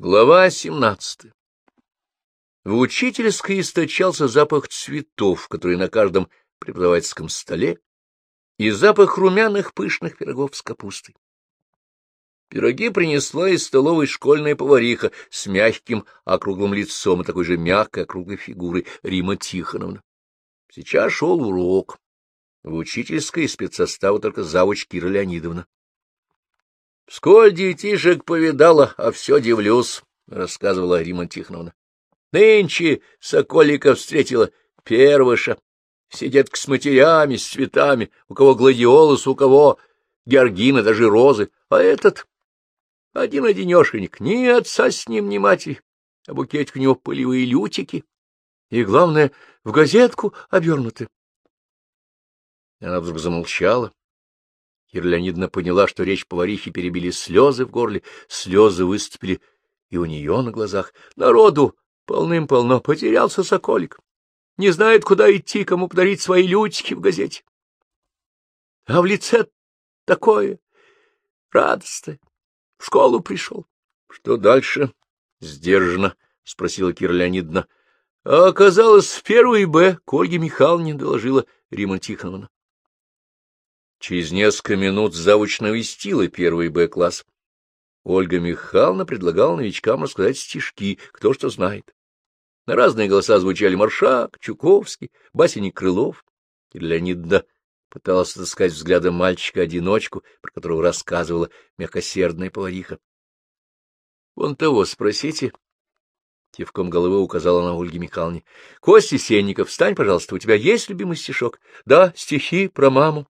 Глава 17 В учительской источался запах цветов, который на каждом преподавательском столе, и запах румяных пышных пирогов с капустой. Пироги принесла из столовой школьная повариха с мягким округлым лицом и такой же мягкой округлой фигурой Рима Тихоновна. Сейчас шел урок. В учительской из спецсостава только завуч Кира Леонидовна. — Сколь детишек повидала, а все дивлюсь, — рассказывала Рима Тихоновна. — Нынче Соколика встретила первыша. Сидят с матерями, с цветами, у кого гладиолус, у кого георгина, даже розы. А этот один-одинешенек, ни отца с ним, ни матери, а букетик у него пылевые лютики. И, главное, в газетку обернуты. Она вдруг замолчала, Кира Леонидовна поняла, что речь поварихи перебили слезы в горле, слезы выступили и у нее на глазах. Народу полным-полно потерялся соколик. Не знает, куда идти, кому подарить свои лютики в газете. А в лице такое радостное. В школу пришел. — Что дальше? — сдержанно спросила Кира Леонидовна. — А оказалось, в первый Б к Ольге Михайловне доложила Рима Тихоновна. Через несколько минут завуч навестила первый Б-класс. Ольга Михайловна предлагала новичкам рассказать стишки, кто что знает. На разные голоса звучали Маршак, Чуковский, Басенник Крылов. И Леонидовна пыталась отыскать взглядом мальчика-одиночку, про которого рассказывала мягкосердная повариха. — Вон того спросите. Кивком головы указала на Ольге Михайловне. — Костя Сенников, встань, пожалуйста, у тебя есть любимый стишок? — Да, стихи про маму.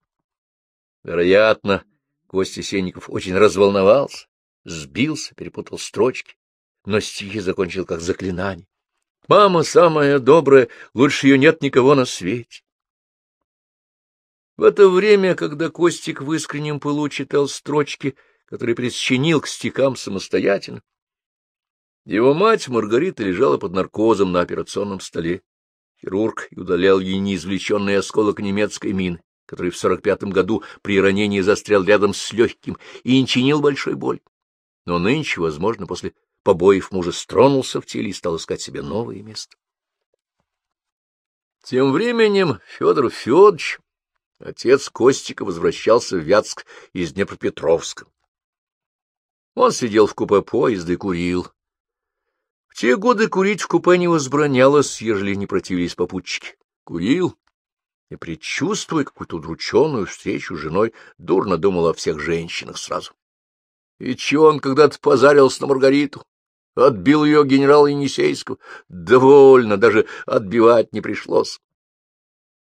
Вероятно, Костя Сенников очень разволновался, сбился, перепутал строчки, но стихи закончил как заклинание. «Мама самая добрая, лучше ее нет никого на свете». В это время, когда Костик в искреннем пылу читал строчки, которые присчинил к стихам самостоятельно, его мать Маргарита лежала под наркозом на операционном столе. Хирург удалял ей неизвлеченный осколок немецкой мины который в сорок пятом году при ранении застрял рядом с легким и не чинил большой боль. Но нынче, возможно, после побоев мужа стронулся в теле и стал искать себе новое место. Тем временем Федор Федорович, отец Костика, возвращался в Вятск из Днепропетровска. Он сидел в купе поезда и курил. В те годы курить в купе не возбранялось, ежели не противились попутчики. Курил и, предчувствуя какую-то удрученную встречу с женой, дурно думал о всех женщинах сразу. И чего он когда-то позарился на Маргариту? Отбил ее генерал Енисейского. Довольно, даже отбивать не пришлось.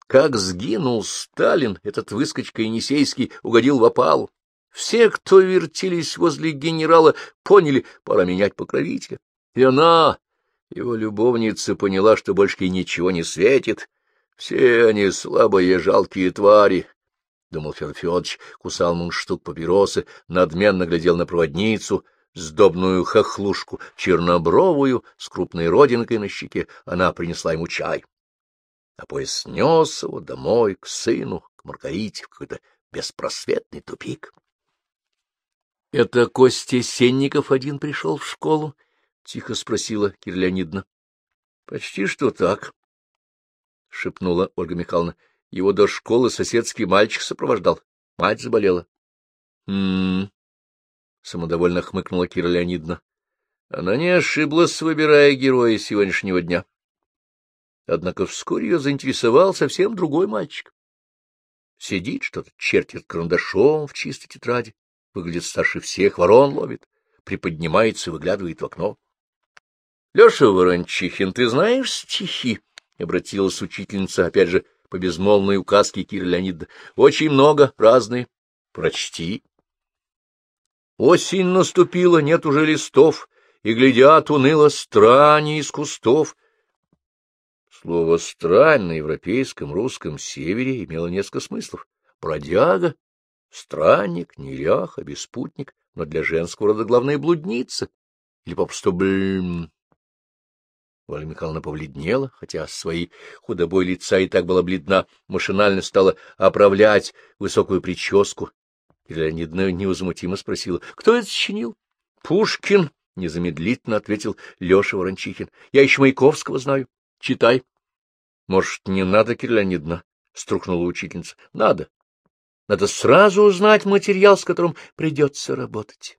Как сгинул Сталин, этот выскочка Енисейский угодил в опалу. Все, кто вертелись возле генерала, поняли, пора менять покровителя. И она, его любовница, поняла, что больше ей ничего не светит, все они слабые, жалкие твари, — думал Федор Федорович, кусал мундштук папиросы, надменно глядел на проводницу, сдобную хохлушку, чернобровую, с крупной родинкой на щеке. Она принесла ему чай. А поезд снес его домой, к сыну, к Маргарите, в какой-то беспросветный тупик. — Это Костя Сенников один пришел в школу? — тихо спросила Киря Леонидовна. — Почти что так. — шепнула Ольга Михайловна. — Его до школы соседский мальчик сопровождал. Мать заболела. «М-м-м», — самодовольно хмыкнула Кира Леонидовна. Она не ошиблась, выбирая героя сегодняшнего дня. Однако вскоре ее заинтересовал совсем другой мальчик. Сидит, что-то чертит карандашом в чистой тетради, выглядит старше всех, ворон ловит, приподнимается и выглядывает в окно. — Леша Ворончихин, ты знаешь стихи? — обратилась учительница, опять же, по безмолвной указке Кира Леонидовна. — Очень много, разные. Прочти. Осень наступила, нет уже листов, и глядят уныло страни из кустов. Слово «странь» на европейском русском севере имело несколько смыслов. Бродяга, странник, неряха, беспутник, но для женского рода главная блудница. Или попросту блин, Ольга Михайловна побледнела, хотя своей худобой лица и так была бледна, машинально стала оправлять высокую прическу. И Леонидовна невозмутимо спросила, кто это сочинил? — Пушкин, — незамедлительно ответил Леша Ворончихин. — Я еще Маяковского знаю. Читай. — Может, не надо, Кирилл Леонидовна? — струхнула учительница. — Надо. Надо сразу узнать материал, с которым придется работать.